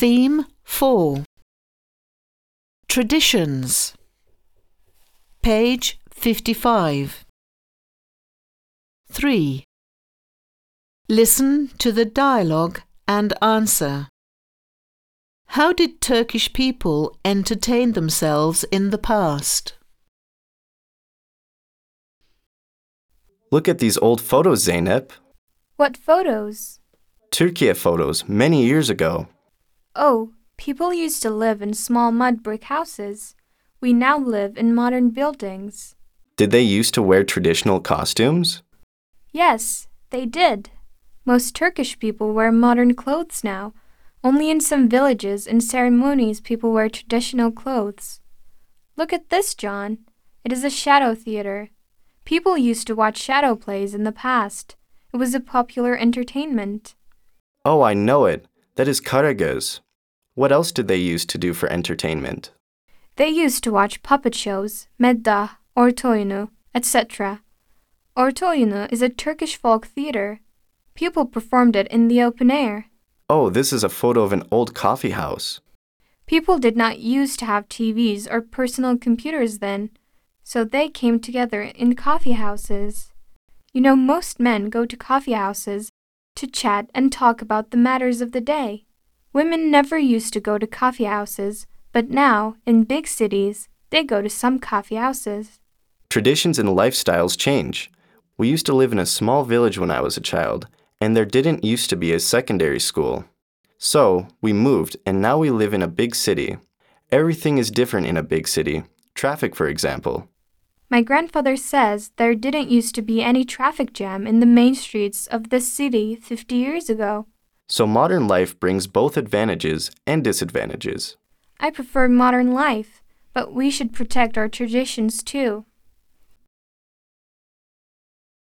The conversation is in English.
Theme 4 Traditions Page 55 3. Listen to the dialogue and answer. How did Turkish people entertain themselves in the past? Look at these old photos, Zeynep. What photos? Turkey photos many years ago. Oh, people used to live in small mud brick houses. We now live in modern buildings. Did they used to wear traditional costumes? Yes, they did. Most Turkish people wear modern clothes now. Only in some villages and ceremonies people wear traditional clothes. Look at this, John. It is a shadow theater. People used to watch shadow plays in the past. It was a popular entertainment. Oh, I know it. That is Karagöz. What else did they use to do for entertainment? They used to watch puppet shows, meddah, ortaoyunu, etc. Ortaoyunu is a Turkish folk theater. People performed it in the open air. Oh, this is a photo of an old coffee house. People did not use to have TVs or personal computers then, so they came together in coffee houses. You know, most men go to coffee houses to chat and talk about the matters of the day. Women never used to go to coffee houses, but now, in big cities, they go to some coffee houses. Traditions and lifestyles change. We used to live in a small village when I was a child, and there didn't used to be a secondary school. So, we moved, and now we live in a big city. Everything is different in a big city. Traffic, for example. My grandfather says there didn't used to be any traffic jam in the main streets of this city 50 years ago. So, modern life brings both advantages and disadvantages. I prefer modern life, but we should protect our traditions too.